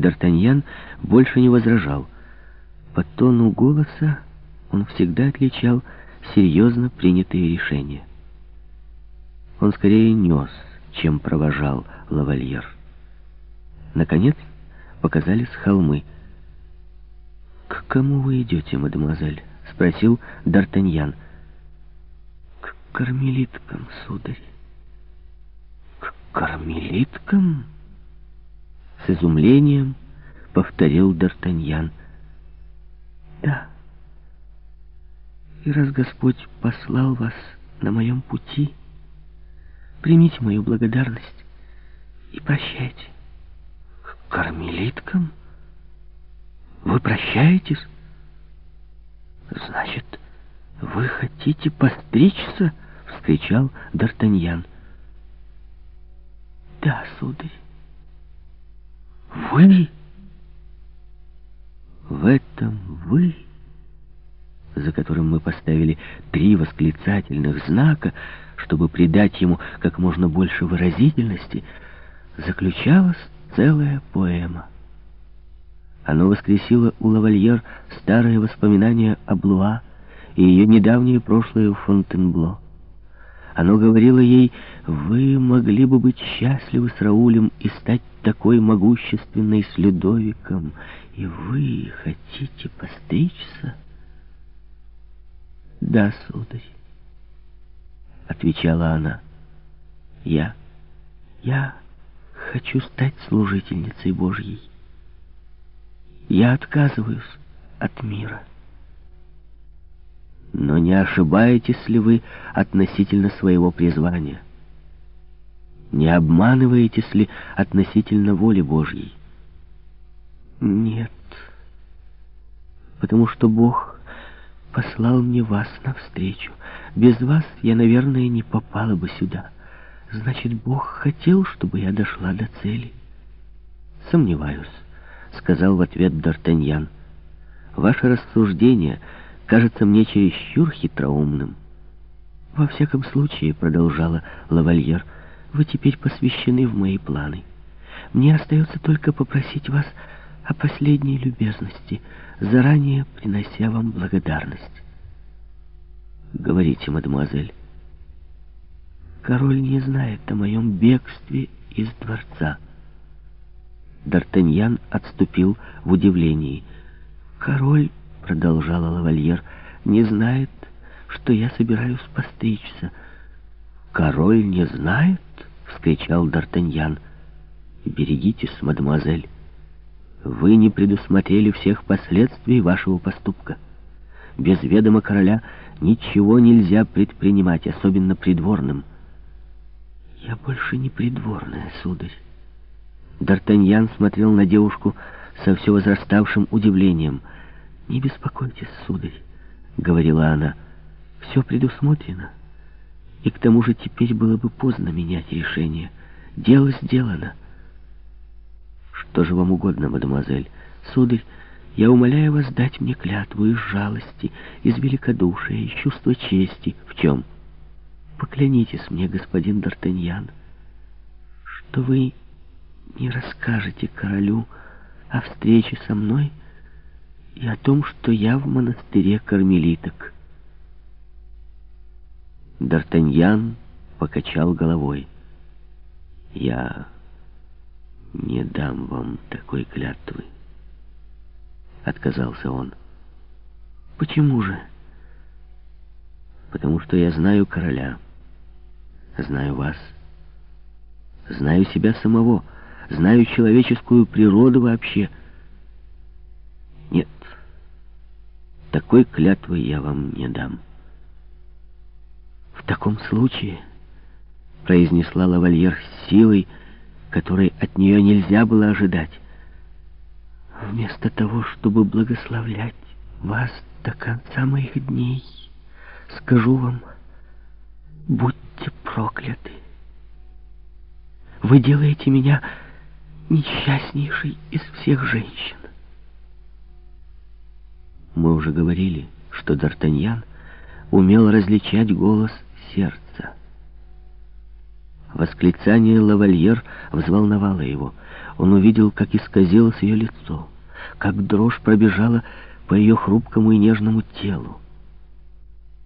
Д'Артаньян больше не возражал. По тону голоса он всегда отличал серьезно принятые решения. Он скорее нес, чем провожал лавальер. Наконец показались холмы. «К кому вы идете, мадемуазель?» — спросил Д'Артаньян. «К кармелиткам, сударь». «К кармелиткам?» С изумлением повторил Д'Артаньян. «Да. И раз Господь послал вас на моем пути, примите мою благодарность и прощайте». «К кармелиткам? Вы прощаетесь?» «Значит, вы хотите постричься?» — вскричал Д'Артаньян. «Да, сударь». Вы? В этом вы, за которым мы поставили три восклицательных знака, чтобы придать ему как можно больше выразительности, заключалась целая поэма. Оно воскресило у лавальер старые воспоминания о Блуа и ее недавнее прошлое в Фонтенбло. Оно говорило ей, вы могли бы быть счастливы с Раулем и стать такой могущественной с Людовиком, и вы хотите постричься? Да, сударь, отвечала она. Я, я хочу стать служительницей Божьей. Я отказываюсь от мира. Но не ошибаетесь ли вы относительно своего призвания? Не обманываетесь ли относительно воли Божьей? Нет, потому что Бог послал мне вас навстречу. Без вас я, наверное, не попала бы сюда. Значит, Бог хотел, чтобы я дошла до цели. Сомневаюсь, сказал в ответ Д'Артаньян. Ваше рассуждение — кажется мне чересчур хитроумным. Во всяком случае, продолжала лавальер, вы теперь посвящены в мои планы. Мне остается только попросить вас о последней любезности, заранее принося вам благодарность. Говорите, мадемуазель. Король не знает о моем бегстве из дворца. Д'Артаньян отступил в удивлении. Король продолжала лавальер, не знает, что я собираюсь постричься. Король не знает? вскричал Д'Артаньян. Берегитесь, мадемуазель. Вы не предусмотрели всех последствий вашего поступка. Без ведома короля ничего нельзя предпринимать, особенно придворным. Я больше не придворная, сударь. Д'Артаньян смотрел на девушку со все возраставшим удивлением — «Не беспокойтесь, сударь», — говорила она, — «все предусмотрено. И к тому же теперь было бы поздно менять решение. Дело сделано». «Что же вам угодно, мадемуазель? Сударь, я умоляю вас дать мне клятву из жалости, из великодушия, из чувства чести. В чем? Поклянитесь мне, господин Д'Артаньян, что вы не расскажете королю о встрече со мной, — и о том, что я в монастыре кармелиток. Д'Артаньян покачал головой. «Я не дам вам такой клятвы», — отказался он. «Почему же?» «Потому что я знаю короля, знаю вас, знаю себя самого, знаю человеческую природу вообще». Нет, такой клятвы я вам не дам. В таком случае, произнесла лавальер с силой, которой от нее нельзя было ожидать, вместо того, чтобы благословлять вас до конца моих дней, скажу вам, будьте прокляты. Вы делаете меня несчастнейшей из всех женщин. Мы уже говорили, что Д'Артаньян умел различать голос сердца. Восклицание лавальер взволновало его. Он увидел, как исказилось ее лицо, как дрожь пробежала по ее хрупкому и нежному телу.